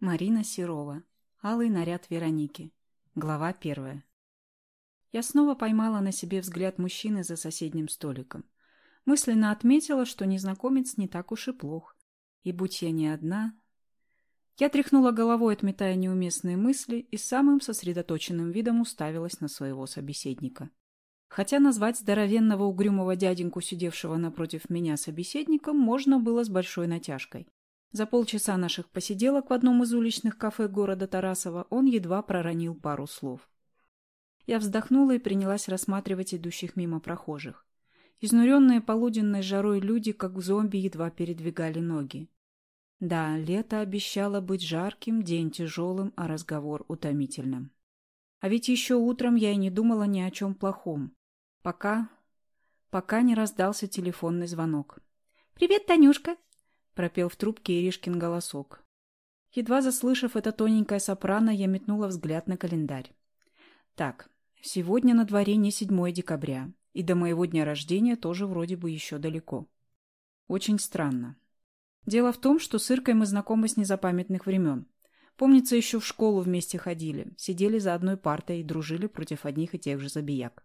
Марина Серова. Алый наряд Вероники. Глава первая. Я снова поймала на себе взгляд мужчины за соседним столиком. Мысленно отметила, что незнакомец не так уж и плох. И будь я не одна... Я тряхнула головой, отметая неуместные мысли, и самым сосредоточенным видом уставилась на своего собеседника. Хотя назвать здоровенного угрюмого дяденьку, сидевшего напротив меня собеседником, можно было с большой натяжкой. За полчаса наших посиделок в одном из уличных кафе города Тарасова он едва проронил пару слов. Я вздохнула и принялась рассматривать идущих мимо прохожих. Изнуренные полуденной жарой люди, как зомби, едва передвигали ноги. Да, лето обещало быть жарким, день тяжелым, а разговор утомительным. А ведь еще утром я и не думала ни о чем плохом. Пока... пока не раздался телефонный звонок. «Привет, Танюшка!» Пропел в трубке Иришкин голосок. Едва заслышав это тоненькое сопрано, я метнула взгляд на календарь. Так, сегодня на дворе не 7 декабря, и до моего дня рождения тоже вроде бы еще далеко. Очень странно. Дело в том, что с Иркой мы знакомы с незапамятных времен. Помнится, еще в школу вместе ходили, сидели за одной партой и дружили против одних и тех же забияк.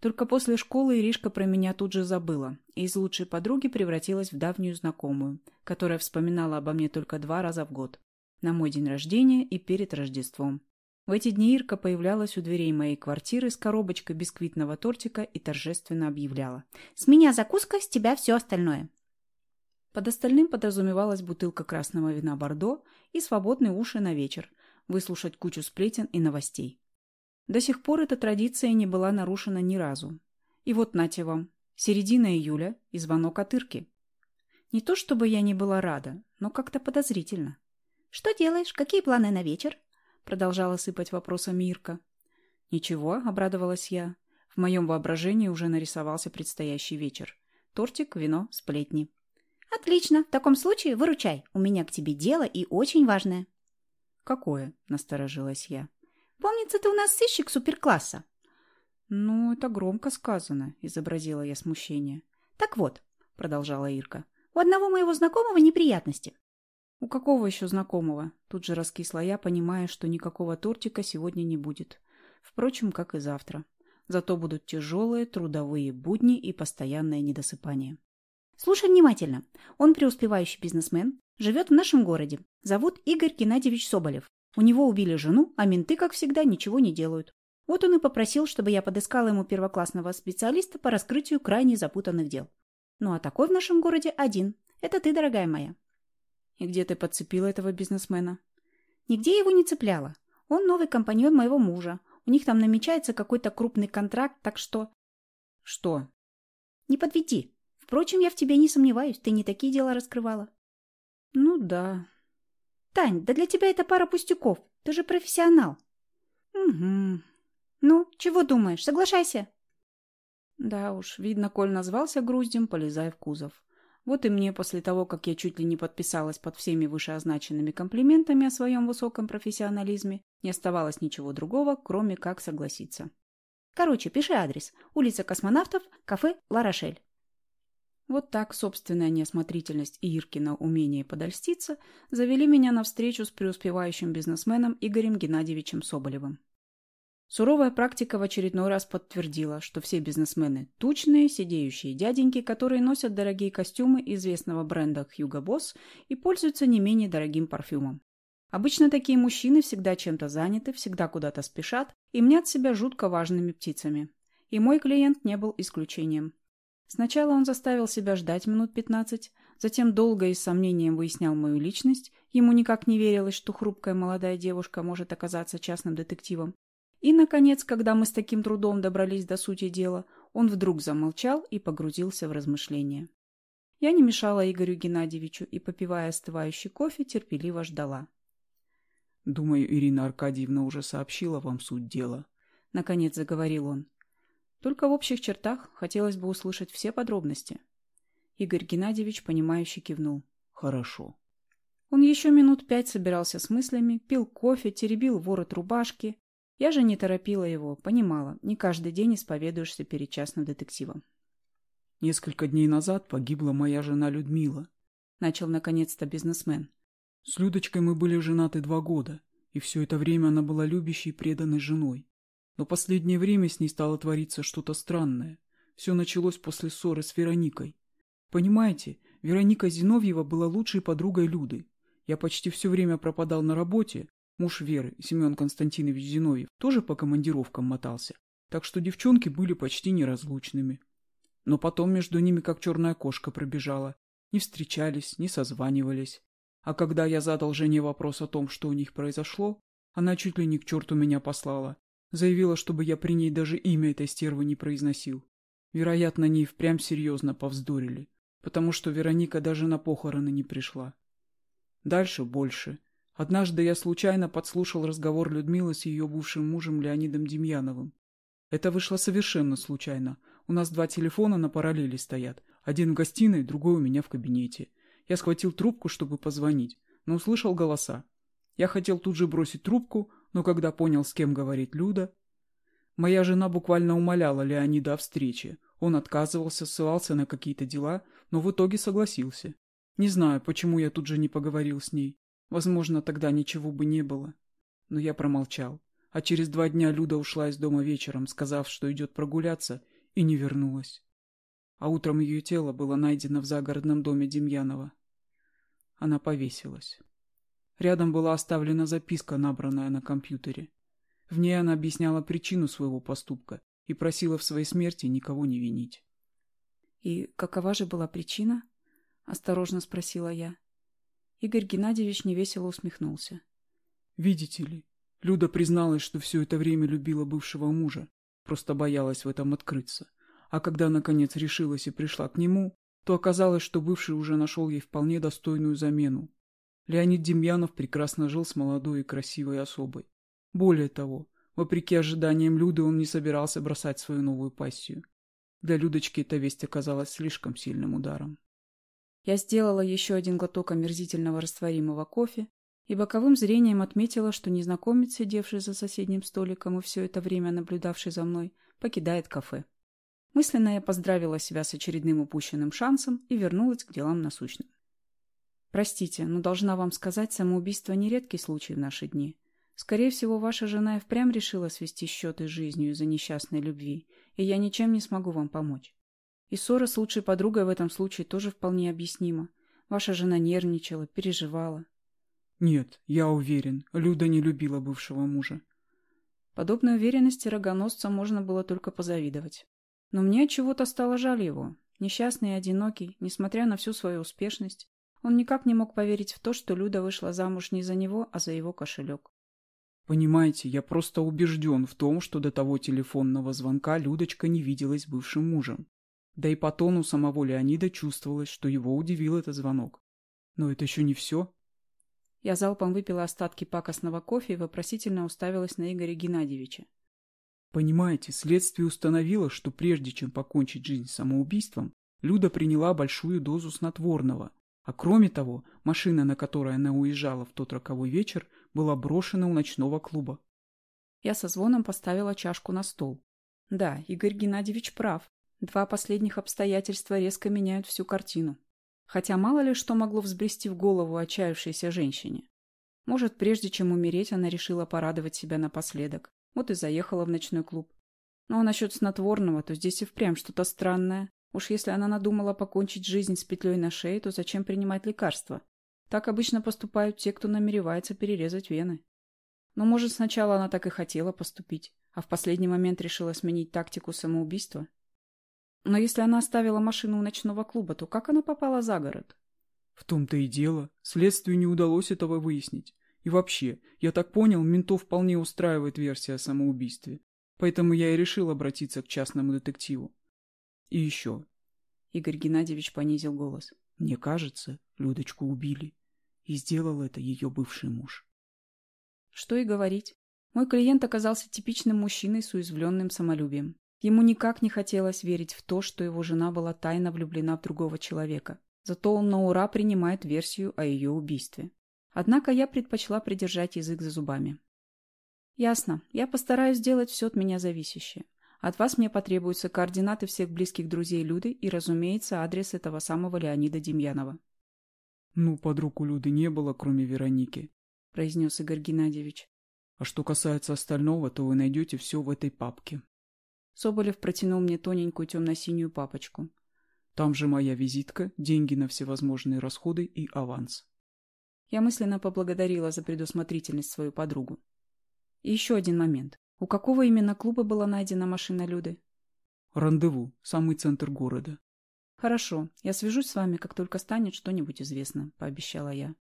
Только после школы Иришка про меня тут же забыла, и из лучшей подруги превратилась в давнюю знакомую, которая вспоминала обо мне только два раза в год. На мой день рождения и перед Рождеством. В эти дни Ирка появлялась у дверей моей квартиры с коробочкой бисквитного тортика и торжественно объявляла. «С меня закуска, с тебя все остальное». Под остальным подразумевалась бутылка красного вина Бордо и свободные уши на вечер, выслушать кучу сплетен и новостей. До сих пор эта традиция не была нарушена ни разу. И вот нате вам, середина июля и звонок от Ирки. Не то чтобы я не была рада, но как-то подозрительно. «Что делаешь? Какие планы на вечер?» Продолжала сыпать вопросами Ирка. «Ничего», — обрадовалась я. В моем воображении уже нарисовался предстоящий вечер. Тортик, вино, сплетни. «Отлично. В таком случае выручай. У меня к тебе дело и очень важное». «Какое?» — насторожилась я. Помнится, ты у нас сыщик суперкласса. Ну, это громко сказано, изобразила я смущение. Так вот, продолжала Ирка, у одного моего знакомого неприятности. У какого еще знакомого? Тут же раскисла я, понимая, что никакого тортика сегодня не будет. Впрочем, как и завтра. Зато будут тяжелые трудовые будни и постоянное недосыпание. Слушай внимательно. Он преуспевающий бизнесмен, живет в нашем городе. Зовут Игорь Геннадьевич Соболев. У него убили жену, а менты, как всегда, ничего не делают. Вот он и попросил, чтобы я подыскала ему первоклассного специалиста по раскрытию крайне запутанных дел. Ну а такой в нашем городе один. Это ты, дорогая моя. И где ты подцепила этого бизнесмена? Нигде его не цепляла. Он новый компаньон моего мужа. У них там намечается какой-то крупный контракт, так что... Что? Не подведи. Впрочем, я в тебе не сомневаюсь. Ты не такие дела раскрывала. Ну да, Тань, да для тебя это пара пустяков. Ты же профессионал. Угу. Ну, чего думаешь? Соглашайся. Да уж, видно, Коль назвался груздем, полезай в кузов. Вот и мне после того, как я чуть ли не подписалась под всеми вышеозначенными комплиментами о своем высоком профессионализме, не оставалось ничего другого, кроме как согласиться. Короче, пиши адрес. Улица Космонавтов, кафе «Ла-Рошель». Вот так собственная неосмотрительность и Иркина умение подольститься завели меня на встречу с преуспевающим бизнесменом Игорем Геннадьевичем Соболевым. Суровая практика в очередной раз подтвердила, что все бизнесмены – тучные, сидеющие дяденьки, которые носят дорогие костюмы известного бренда Hugo Boss и пользуются не менее дорогим парфюмом. Обычно такие мужчины всегда чем-то заняты, всегда куда-то спешат и мнят себя жутко важными птицами. И мой клиент не был исключением. Сначала он заставил себя ждать минут пятнадцать, затем долго и с сомнением выяснял мою личность, ему никак не верилось, что хрупкая молодая девушка может оказаться частным детективом. И, наконец, когда мы с таким трудом добрались до сути дела, он вдруг замолчал и погрузился в размышления. Я не мешала Игорю Геннадьевичу и, попивая остывающий кофе, терпеливо ждала. «Думаю, Ирина Аркадьевна уже сообщила вам суть дела», — наконец заговорил он. Только в общих чертах хотелось бы услышать все подробности. Игорь Геннадьевич, понимающе кивнул. Хорошо. Он еще минут пять собирался с мыслями, пил кофе, теребил ворот рубашки. Я же не торопила его, понимала, не каждый день исповедуешься перед частным детективом. Несколько дней назад погибла моя жена Людмила. Начал наконец-то бизнесмен. С Людочкой мы были женаты два года, и все это время она была любящей и преданной женой. Но последнее время с ней стало твориться что-то странное. Все началось после ссоры с Вероникой. Понимаете, Вероника Зиновьева была лучшей подругой Люды. Я почти все время пропадал на работе. Муж Веры, Семен Константинович Зиновьев, тоже по командировкам мотался. Так что девчонки были почти неразлучными. Но потом между ними как черная кошка пробежала. Не встречались, не созванивались. А когда я задал Жене вопрос о том, что у них произошло, она чуть ли не к черту меня послала. Заявила, чтобы я при ней даже имя этой стервы не произносил. Вероятно, они впрямь серьезно повздорили, потому что Вероника даже на похороны не пришла. Дальше больше. Однажды я случайно подслушал разговор Людмилы с ее бывшим мужем Леонидом Демьяновым. Это вышло совершенно случайно. У нас два телефона на параллели стоят. Один в гостиной, другой у меня в кабинете. Я схватил трубку, чтобы позвонить, но услышал голоса. Я хотел тут же бросить трубку, но когда понял, с кем говорит Люда... Моя жена буквально умоляла Леонида о встрече. Он отказывался, ссылался на какие-то дела, но в итоге согласился. Не знаю, почему я тут же не поговорил с ней. Возможно, тогда ничего бы не было. Но я промолчал. А через два дня Люда ушла из дома вечером, сказав, что идет прогуляться, и не вернулась. А утром ее тело было найдено в загородном доме Демьянова. Она повесилась. Рядом была оставлена записка, набранная на компьютере. В ней она объясняла причину своего поступка и просила в своей смерти никого не винить. «И какова же была причина?» — осторожно спросила я. Игорь Геннадьевич невесело усмехнулся. «Видите ли, Люда призналась, что все это время любила бывшего мужа, просто боялась в этом открыться. А когда, наконец, решилась и пришла к нему, то оказалось, что бывший уже нашел ей вполне достойную замену. Леонид Демьянов прекрасно жил с молодой и красивой особой. Более того, вопреки ожиданиям Люды, он не собирался бросать свою новую пассию. Для Людочки эта весть оказалась слишком сильным ударом. Я сделала еще один глоток омерзительного растворимого кофе и боковым зрением отметила, что незнакомец, сидевший за соседним столиком и все это время наблюдавший за мной, покидает кафе. Мысленно я поздравила себя с очередным упущенным шансом и вернулась к делам насущным. Простите, но должна вам сказать, самоубийство не редкий случай в наши дни. Скорее всего, ваша жена и впрямь решила свести счеты с жизнью из-за несчастной любви, и я ничем не смогу вам помочь. И ссора с лучшей подругой в этом случае тоже вполне объяснима. Ваша жена нервничала, переживала. Нет, я уверен, Люда не любила бывшего мужа. Подобной уверенности рогоносца можно было только позавидовать. Но мне чего-то стало жаль его. Несчастный и одинокий, несмотря на всю свою успешность, он никак не мог поверить в то, что Люда вышла замуж не за него, а за его кошелек. Понимаете, я просто убежден в том, что до того телефонного звонка Людочка не виделась с бывшим мужем. Да и по тону самого Леонида чувствовалось, что его удивил этот звонок. Но это еще не все. Я залпом выпила остатки пакостного кофе и вопросительно уставилась на Игоря Геннадьевича. Понимаете, следствие установило, что прежде чем покончить жизнь самоубийством, Люда приняла большую дозу снотворного. А кроме того, машина, на которой она уезжала в тот роковой вечер, была брошена у ночного клуба. Я со звоном поставила чашку на стол. Да, Игорь Геннадьевич прав. Два последних обстоятельства резко меняют всю картину. Хотя мало ли что могло взбрести в голову отчаявшейся женщине. Может, прежде чем умереть, она решила порадовать себя напоследок. Вот и заехала в ночной клуб. Ну а насчет снотворного, то здесь и впрямь что-то странное. Уж если она надумала покончить жизнь с петлей на шее, то зачем принимать лекарства? Так обычно поступают те, кто намеревается перерезать вены. Но, может, сначала она так и хотела поступить, а в последний момент решила сменить тактику самоубийства? Но если она оставила машину у ночного клуба, то как она попала за город? В том-то и дело. Следствию не удалось этого выяснить. И вообще, я так понял, ментов вполне устраивает версия о самоубийстве. Поэтому я и решил обратиться к частному детективу. И еще. Игорь Геннадьевич понизил голос. Мне кажется, Людочку убили. И сделал это ее бывший муж. Что и говорить. Мой клиент оказался типичным мужчиной с уязвленным самолюбием. Ему никак не хотелось верить в то, что его жена была тайно влюблена в другого человека. Зато он на ура принимает версию о ее убийстве. Однако я предпочла придержать язык за зубами. Ясно. Я постараюсь сделать все от меня зависящее. От вас мне потребуются координаты всех близких друзей Люды и, разумеется, адрес этого самого Леонида Демьянова. Ну, подруг у Люды не было, кроме Вероники, — произнес Игорь Геннадьевич. А что касается остального, то вы найдете все в этой папке. Соболев протянул мне тоненькую темно-синюю папочку. Там же моя визитка, деньги на всевозможные расходы и аванс. Я мысленно поблагодарила за предусмотрительность свою подругу. И еще один момент. У какого именно клуба была найдена машина Люды? Рандеву, самый центр города. Хорошо, я свяжусь с вами, как только станет что-нибудь известно, пообещала я.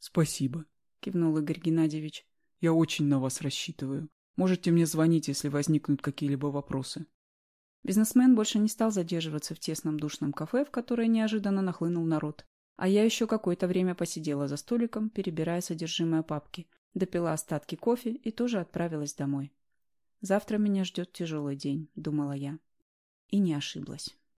Спасибо, кивнул Игорь Геннадьевич. Я очень на вас рассчитываю. Можете мне звонить, если возникнут какие-либо вопросы. Бизнесмен больше не стал задерживаться в тесном душном кафе, в которое неожиданно нахлынул народ. А я еще какое-то время посидела за столиком, перебирая содержимое папки, допила остатки кофе и тоже отправилась домой. Завтра меня ждет тяжелый день, думала я. И не ошиблась.